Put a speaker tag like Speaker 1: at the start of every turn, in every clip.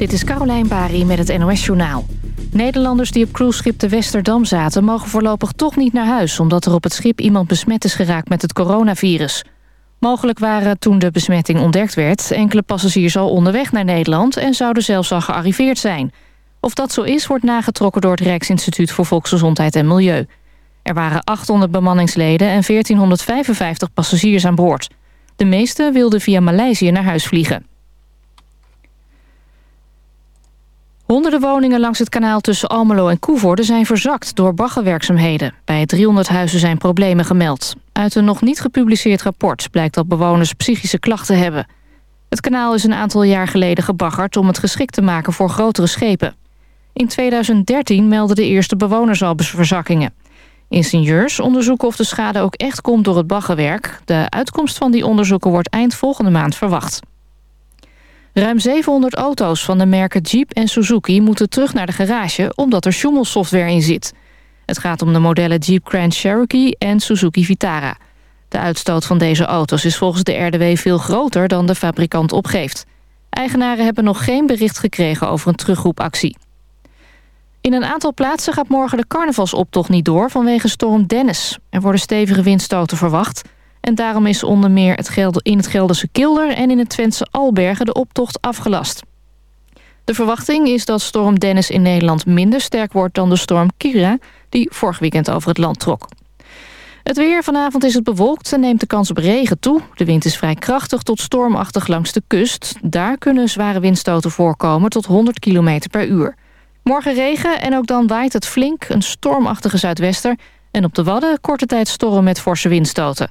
Speaker 1: Dit is Caroline Bari met het NOS Journaal. Nederlanders die op cruiseschip de Westerdam zaten... mogen voorlopig toch niet naar huis... omdat er op het schip iemand besmet is geraakt met het coronavirus. Mogelijk waren toen de besmetting ontdekt werd... enkele passagiers al onderweg naar Nederland... en zouden zelfs al gearriveerd zijn. Of dat zo is, wordt nagetrokken door het Rijksinstituut... voor Volksgezondheid en Milieu. Er waren 800 bemanningsleden en 1455 passagiers aan boord. De meeste wilden via Maleisië naar huis vliegen. Honderden woningen langs het kanaal tussen Almelo en Koevoorde zijn verzakt door baggerwerkzaamheden. Bij 300 huizen zijn problemen gemeld. Uit een nog niet gepubliceerd rapport blijkt dat bewoners psychische klachten hebben. Het kanaal is een aantal jaar geleden gebaggerd om het geschikt te maken voor grotere schepen. In 2013 meldden de eerste bewoners al verzakkingen. Ingenieurs onderzoeken of de schade ook echt komt door het baggerwerk. De uitkomst van die onderzoeken wordt eind volgende maand verwacht. Ruim 700 auto's van de merken Jeep en Suzuki moeten terug naar de garage... omdat er schommelsoftware in zit. Het gaat om de modellen Jeep Grand Cherokee en Suzuki Vitara. De uitstoot van deze auto's is volgens de RDW veel groter dan de fabrikant opgeeft. Eigenaren hebben nog geen bericht gekregen over een terugroepactie. In een aantal plaatsen gaat morgen de carnavalsoptocht niet door vanwege storm Dennis. Er worden stevige windstoten verwacht... En daarom is onder meer het in het Gelderse Kilder en in het Twentse Albergen de optocht afgelast. De verwachting is dat storm Dennis in Nederland minder sterk wordt dan de storm Kira... die vorig weekend over het land trok. Het weer vanavond is het bewolkt en neemt de kans op regen toe. De wind is vrij krachtig tot stormachtig langs de kust. Daar kunnen zware windstoten voorkomen tot 100 km per uur. Morgen regen en ook dan waait het flink, een stormachtige zuidwester... en op de Wadden korte tijd storm met forse windstoten.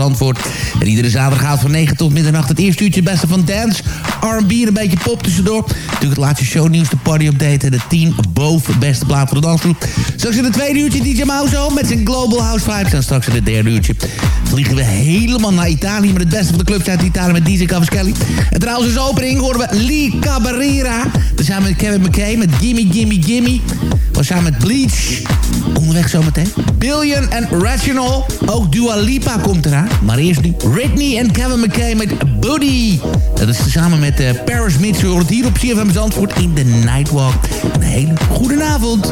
Speaker 2: Zandvoort.
Speaker 3: En iedere zaterdag gaat van 9 tot middernacht het eerste uurtje beste van dance, R&B en een beetje pop tussendoor. Natuurlijk het laatste shownieuws, de party update en de 10 boven beste plaat voor de dansgroep. Straks in het tweede uurtje DJ Mauzo met zijn Global House Vibes. En straks in het derde uurtje vliegen we helemaal naar Italië... met het beste van de clubs uit Italië met DJ Cavaschelli. En trouwens als opening horen we Lee. We zijn met Kevin McKay met Gimme Gimme Gimme. We zijn met Bleach. Onderweg zometeen. Billion en Rational. Ook Dua Lipa komt eraan. Maar eerst nu Ritney en Kevin McKay met Booty. Dat is samen met uh, Paris Mitchell. hier op CFM Zandvoort in de Nightwalk. Een hele goede avond.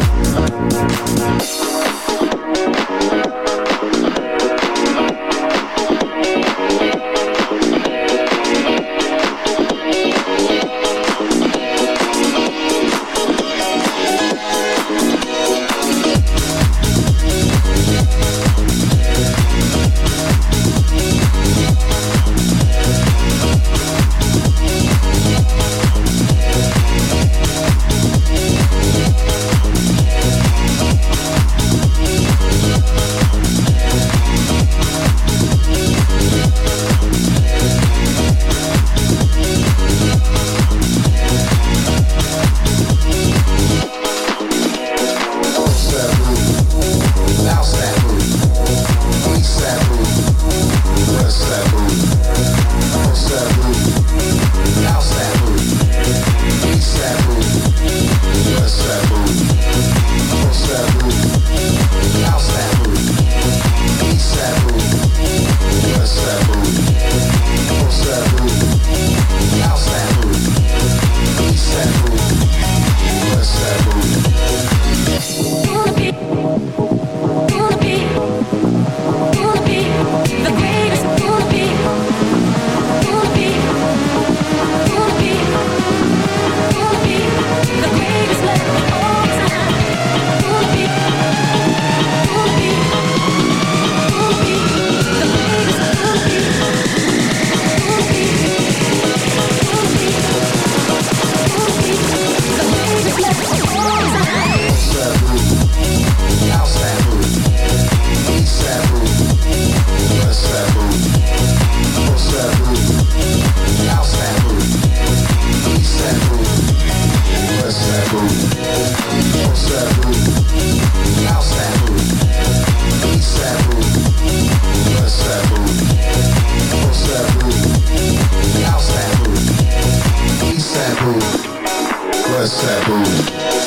Speaker 4: what's that?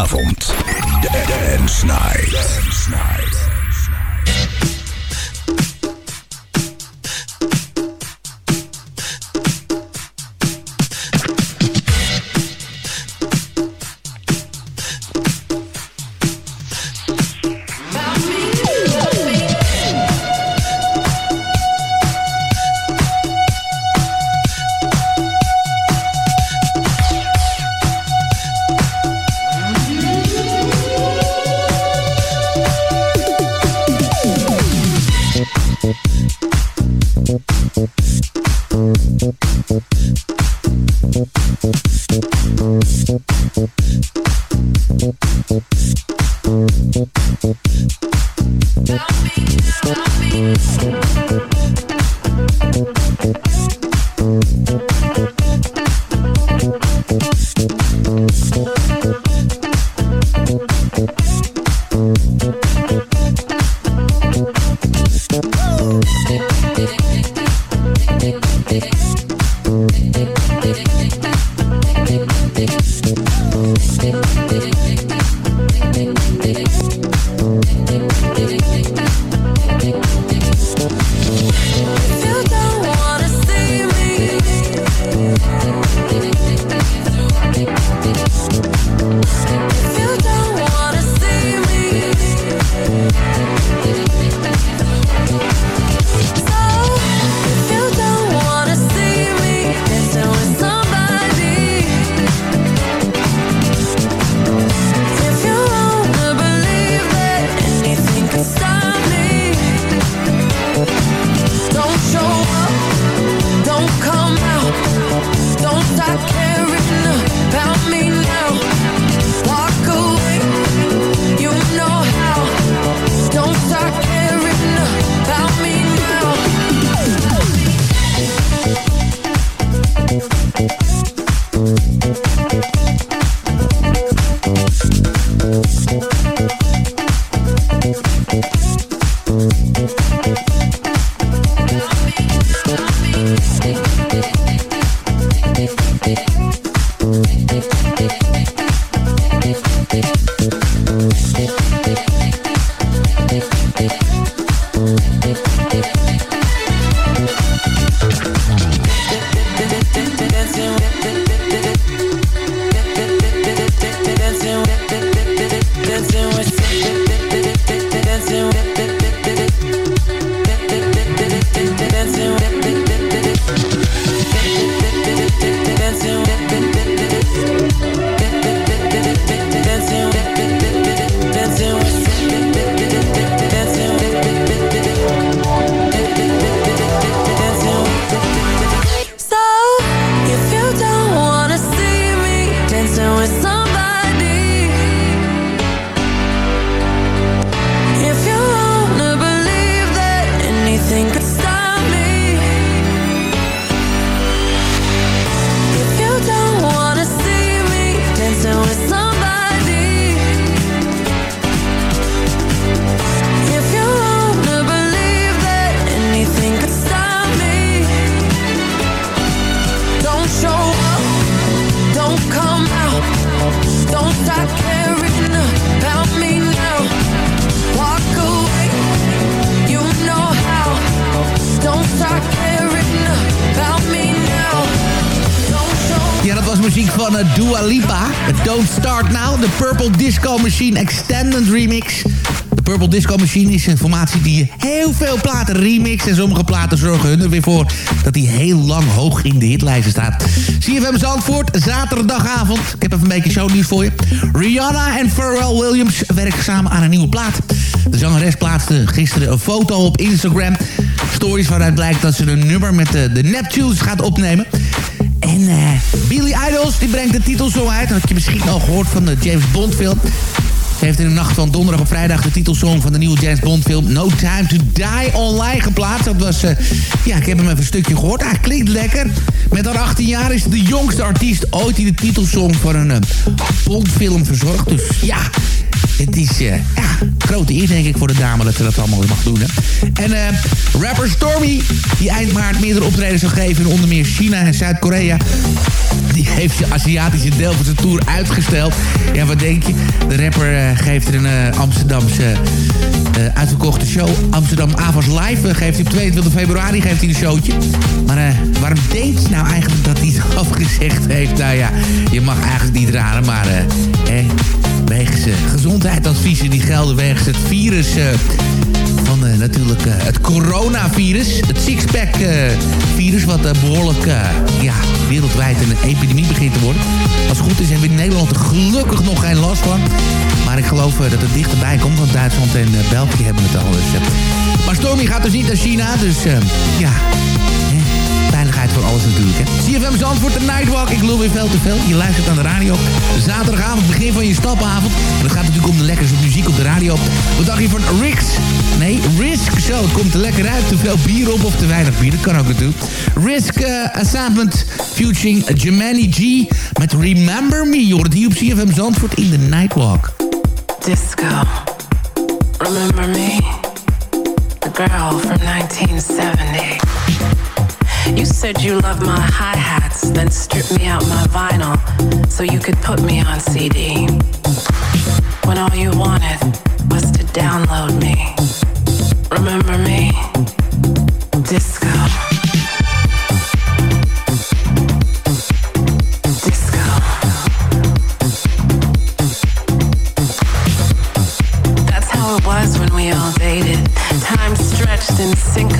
Speaker 4: Zaterdagavond. Remix. De Purple Disco Machine is een formatie die heel veel platen remixt. En sommige platen zorgen er weer voor dat hij heel lang hoog in de hitlijsten staat. CFM Zandvoort, zaterdagavond. Ik heb even een beetje shownieuws voor je. Rihanna en Pharrell Williams werken samen aan een nieuwe plaat. De zangeres plaatste gisteren een foto op Instagram. Stories waaruit blijkt dat ze een nummer met de, Neptunes gaat opnemen. En uh, Billy Idols die brengt de titelsong uit. Dat je misschien al gehoord van de James Bond film. Heeft in de nacht van donderdag op vrijdag de titelsong van de nieuwe James Bond film No Time to Die online geplaatst. Dat was, uh, ja, ik heb hem even een stukje gehoord. Hij klinkt lekker. Met haar 18 jaar is de jongste artiest ooit die de titelsong van een uh, Bondfilm verzorgt. Dus ja,
Speaker 3: het is ja, grote eer denk ik voor de dame dat ze dat allemaal mag doen. En rapper Stormy, die eind maart meerdere optredens zal geven in onder meer China en Zuid-Korea die heeft de Aziatische deel van zijn tour uitgesteld. Ja, wat denk je? De rapper geeft er een Amsterdamse uh, uitverkochte show. Amsterdam Avas Live geeft hij op 22 februari geeft hij een showtje. Maar waarom denk je nou eigenlijk dat hij het afgezegd heeft? Nou ja, je mag eigenlijk niet raden, maar... eh, wegens gezondheidsadviezen die gelden wegens het virus van uh, natuurlijk uh, het coronavirus. Het sixpack virus wat behoorlijk ja, wereldwijd een epidemie begint te worden. Als het goed is hebben we in Nederland er gelukkig nog geen last van. Maar ik geloof dat het dichterbij komt, want Duitsland en België hebben het al. Dus, maar Stormy gaat dus niet naar China, dus ja, voor alles natuurlijk. CFM Zandvoort, de Nightwalk. Ik lul weer veel te veel. Je luistert aan de radio. Zaterdagavond, begin van je stapavond. En het gaat natuurlijk om de lekkerste muziek op de radio. Wat dacht je van Rix? Nee, Risk. Zo, het komt er lekker uit. Te veel bier op of te weinig bier. Dat kan ook natuurlijk. Risk uh, Assignment featuring Jemani G. Met Remember Me. Je hoort hier op CFM Zandvoort in de Nightwalk.
Speaker 5: Disco. Remember me? The girl from 1970. You said you loved my hi hats, then stripped me out my vinyl so you could put me on CD. When all you wanted was to download me. Remember me? Disco. Disco. That's how it was when we all dated. Time stretched and syncopated.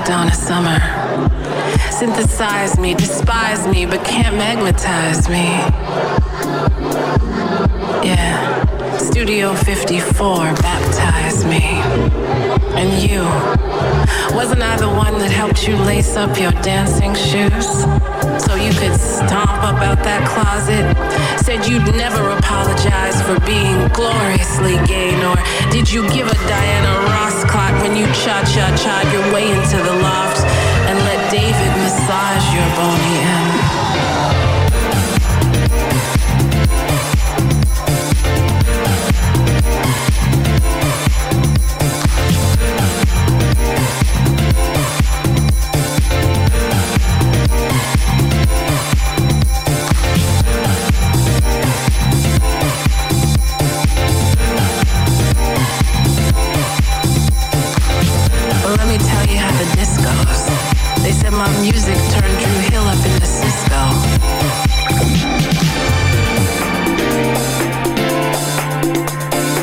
Speaker 5: All through that Summer. Synthesize me, despise me, but can't magnetize me. Yeah. Studio 54 baptized me. And you. Wasn't I the one that helped you lace up your dancing shoes? So you could stomp up out that closet? Said you'd never apologize for being gloriously gay, nor did you give a Diana Ross clock when you cha-cha-cha your way into the loft and let David massage your bony end? Music turned Drew Hill up into Cisco.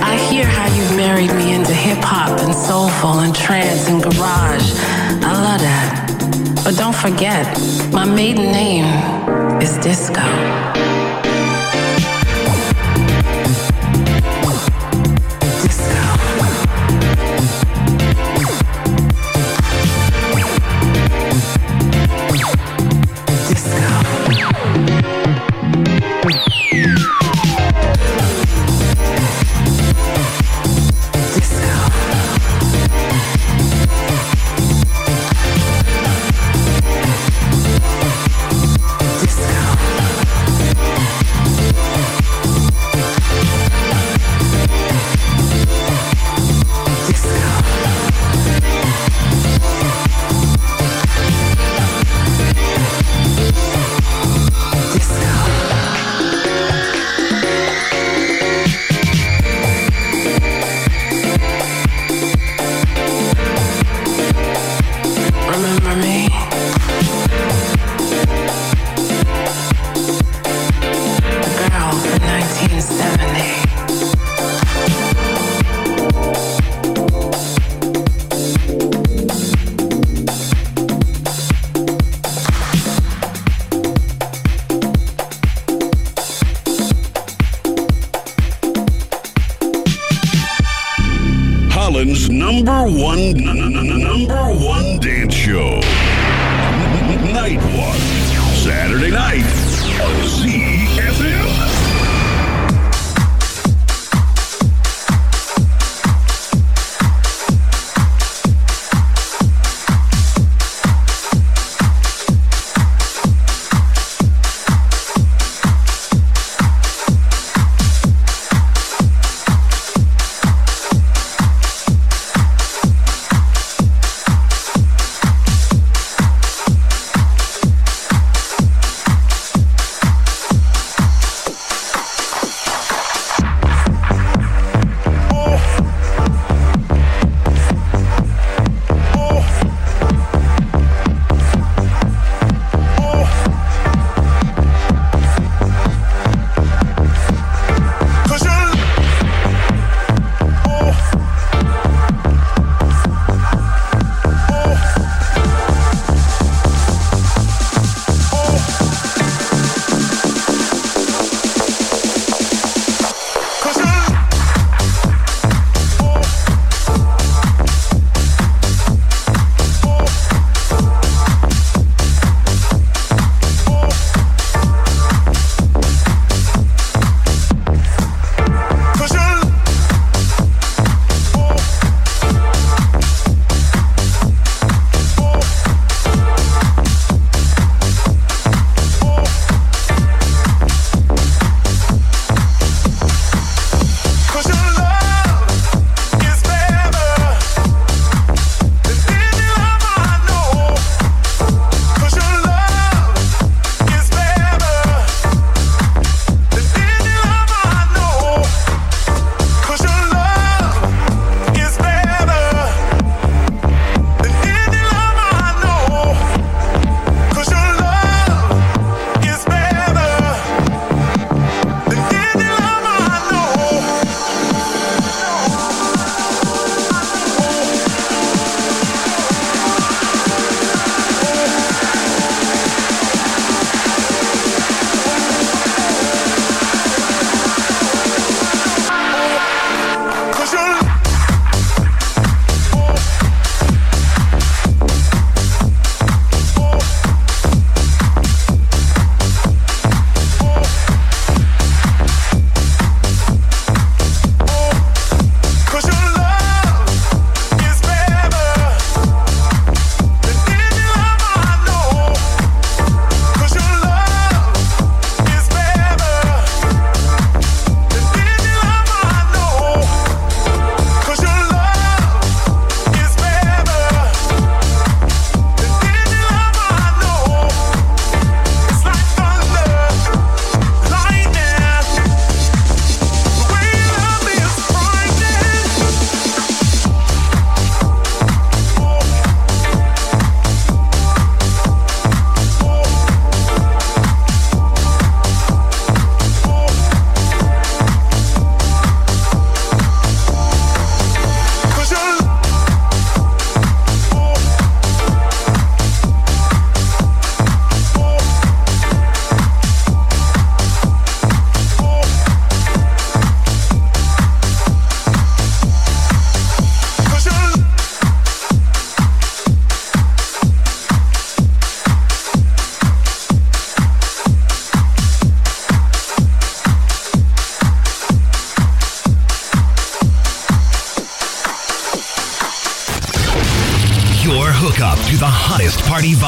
Speaker 5: I hear how you've married me into hip hop and soulful and trance and garage. I love that. But don't forget, my maiden name is Disco.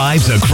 Speaker 6: Party vibes across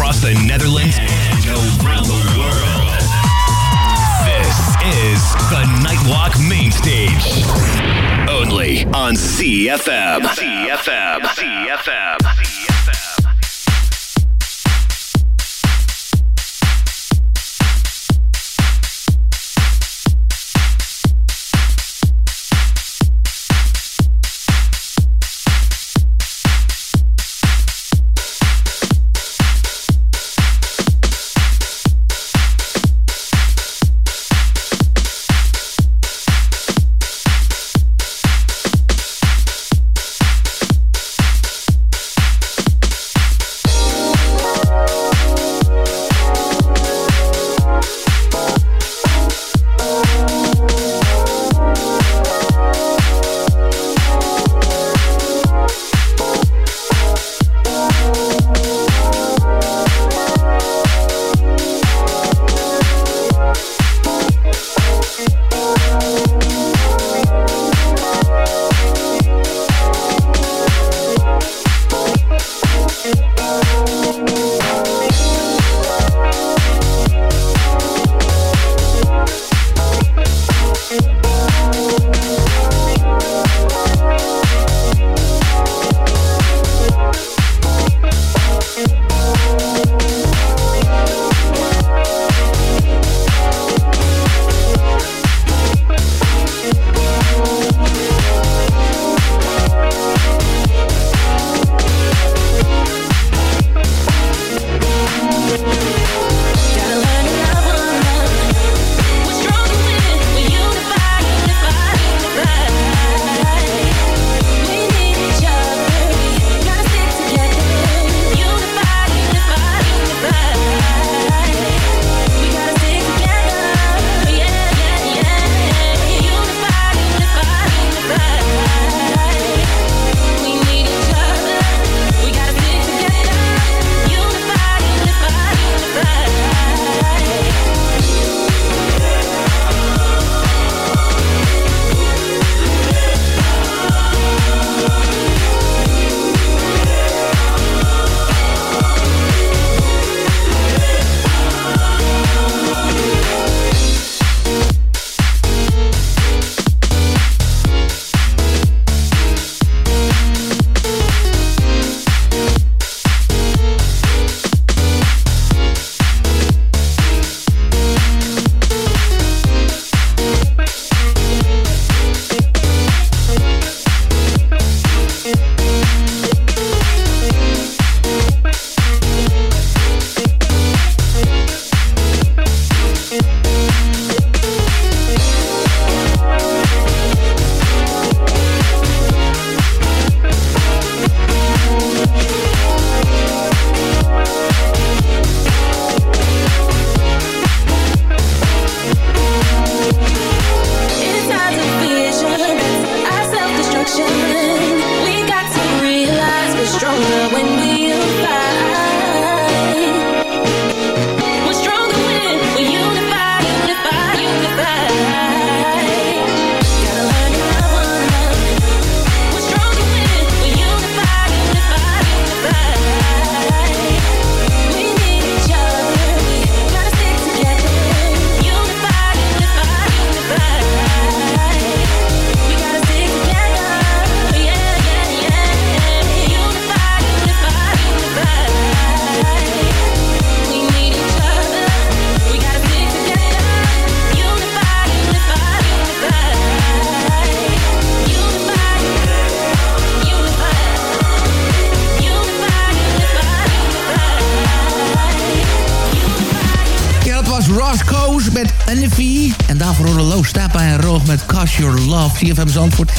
Speaker 6: CFM
Speaker 3: Zandvoort.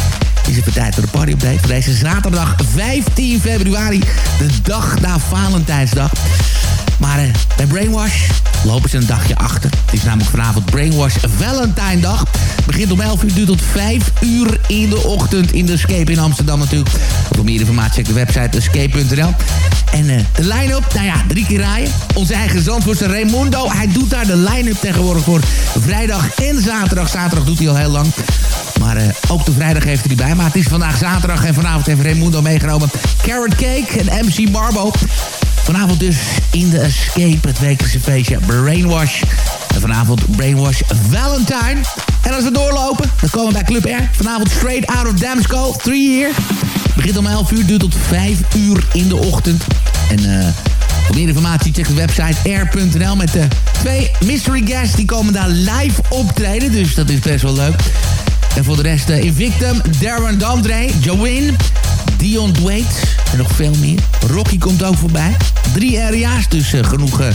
Speaker 3: Is het tijd voor de party update voor deze zaterdag 15 februari. De dag na Valentijnsdag. Maar uh, bij Brainwash lopen ze een dagje achter. Het is namelijk vanavond Brainwash Valentijndag. Begint om 11 uur, duurt tot 5 uur in de ochtend in de Escape in Amsterdam natuurlijk. Voor meer informatie check de website escape.nl. En uh, de line-up, nou ja, drie keer rijden. Onze eigen Zandvoortse Raimundo, hij doet daar de line-up tegenwoordig voor vrijdag en zaterdag. Zaterdag doet hij al heel lang. Maar uh, ook de vrijdag heeft hij bij. Maar het is vandaag zaterdag en vanavond heeft Raimundo meegenomen. Carrot Cake en MC Marbo. Vanavond dus in de Escape, het wekelijkse feestje Brainwash. En vanavond Brainwash Valentine. En als we doorlopen, dan komen we bij Club R. Vanavond Straight Out of Damsco, 3 Year. Begint om 11 uur, duurt tot 5 uur in de ochtend. En uh, voor meer informatie check de website r.nl met de twee mystery guests. Die komen daar live optreden, dus dat is best wel leuk. En voor de rest uh, Invictum, Darren Dandre, Joanne, Dion Dwayne en nog veel meer. Rocky komt ook voorbij. Drie area's, dus uh, genoeg uh,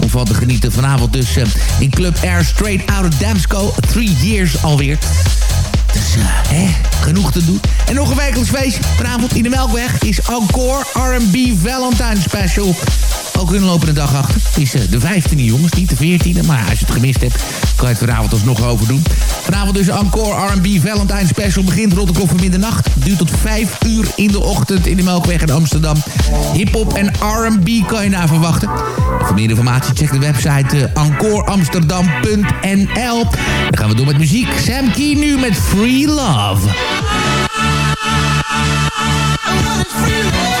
Speaker 3: om van te genieten. Vanavond dus in Club Air Straight Out of Damsco. Three years alweer. Dus hè, genoeg te doen. En nog een wekelijks feestje. Vanavond in de Melkweg is Encore R&B Valentine Special. Ook een lopende dag achter. Het is uh, de 15e jongens, niet de 14e. Maar als je het gemist hebt, kan je het vanavond alsnog overdoen. Vanavond dus Encore R&B Valentine Special. Begint rond de klok van middernacht. Duurt tot 5 uur in de ochtend in de Melkweg in Amsterdam. Hip-hop en R&B kan je daar verwachten. En voor meer informatie check de website uh, encoreamsterdam.nl. Dan gaan we door met muziek. Sam Key nu met Free Love. Free love.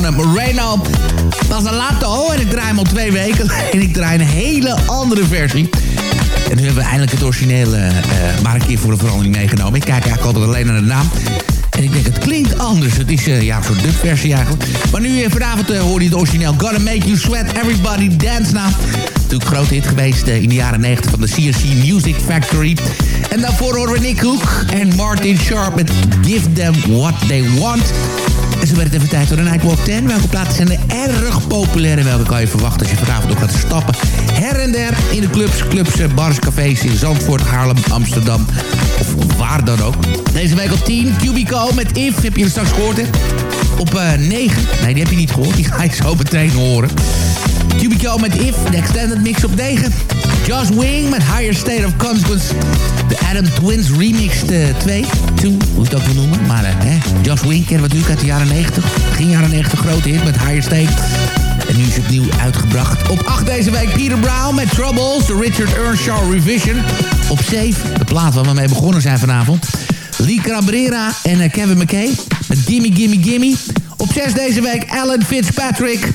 Speaker 3: Van uh, Moreno Pasalato. En ik draai hem al twee weken. En ik draai een hele andere versie. En nu hebben we eindelijk het originele uh, maar een keer voor de verandering meegenomen. Ik kijk eigenlijk altijd alleen naar de naam. En ik denk, het klinkt anders. Het is uh, ja, een soort dubversie eigenlijk. Maar nu uh, vanavond hoor je het origineel. Gonna make you sweat, everybody dance now. Natuurlijk een grote hit geweest in de jaren 90 van de CRC Music Factory. En daarvoor horen we Nick Hook en Martin Sharp met Give Them What They Want. En zo werd het even tijd voor de Nightwalk 10. Welke plaatsen zijn er erg populair en welke kan je verwachten als je vanavond ook gaat stappen? Her en der in de clubs, clubs, bars, cafés in Zandvoort, Haarlem, Amsterdam of waar dan ook. Deze week op 10, Cubico met If, heb je er straks gehoord hè? Op uh, eh, 9, nee die heb je niet gehoord, die ga je zo meteen horen. Cubico met If, de extended mix op 9. Josh Wing met Higher State of Consequence. De Adam Twins remix 2. 2, hoe je het ook wil noemen. Maar uh, hè,
Speaker 6: Josh Wink kennen we natuurlijk uit de jaren 90. Begin jaren 90 grote hit met Higher State. En nu is het nieuw uitgebracht. Op 8 deze week Peter Brown met Troubles, de Richard Earnshaw Revision. Op 7, de plaat waar we mee begonnen zijn vanavond. Lee Cabrera en eh, Kevin McKay met Gimme Gimme Gimme. Op 6 deze week Alan Fitzpatrick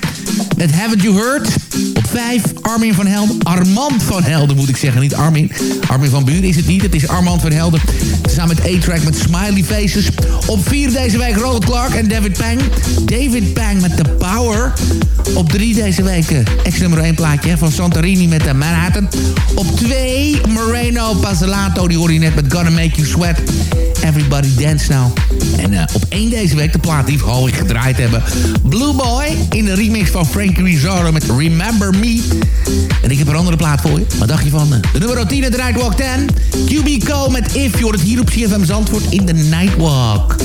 Speaker 6: met Haven't You Heard. Op 5 Armin van Helden. Armand van Helden moet ik zeggen, niet Armin. Armin van Buren is het niet, het is Armand van Helden. Samen met A-Track met Smiley Faces. Op 4 deze week Ronald Clark en David Pang. David Pang met The Power. Op 3 deze week uh, ex-nummer 1 plaatje van Santorini met de Manhattan. Op 2 Moreno Pasalato, die hoor je net met Gonna Make You Sweat. Everybody Dance Now. En uh, op 1 deze week de plaat die we al gedraaid hebben. Blue Boy in de remix van Frankie Rizzaro met Remember Me. En ik heb een andere plaat voor je. Wat dacht je van uh, de nummer 10 het Nightwalk 10? QB Co met If. Je hoort het hier op CFM Zandvoort in de Nightwalk.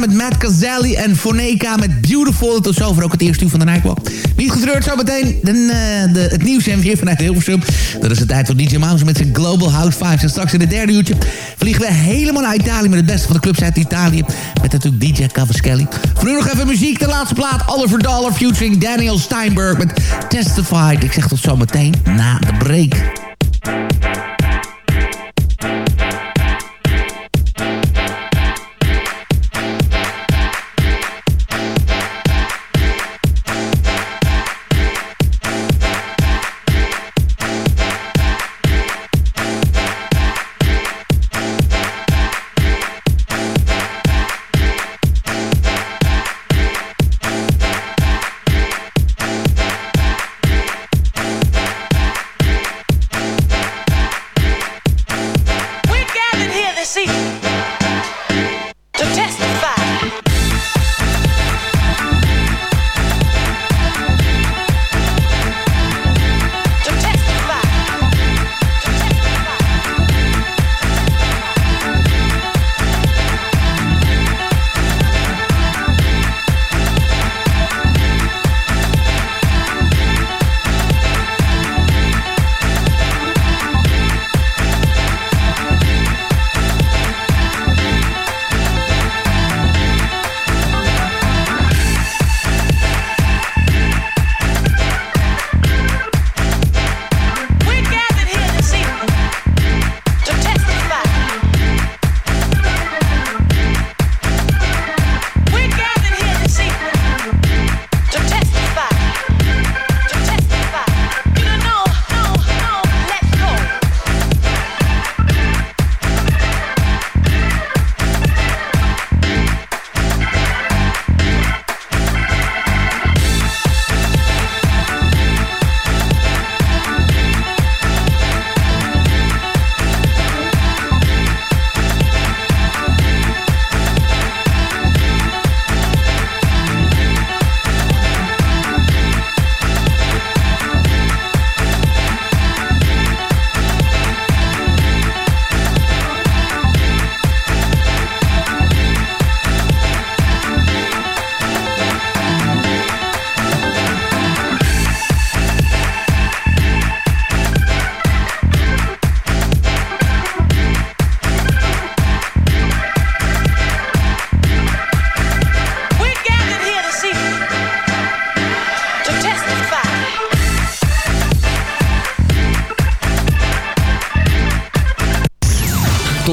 Speaker 3: Met Matt Cazelli en Foneka met Beautiful. Tot zover ook het eerste uur van de Nightwalk. Niet getreurd, zometeen de, de, het nieuws en weer vanuit Hilversum. Dat is de tijd voor DJ Mouse met zijn Global House Vibes. En straks in het derde uurtje vliegen we helemaal naar Italië... met het beste van de clubs uit Italië. Met natuurlijk DJ Cavaschelli. Voor nu nog even muziek, de laatste plaat. Oliver Dollar featuring Daniel Steinberg met Testified. Ik zeg tot zometeen na de break.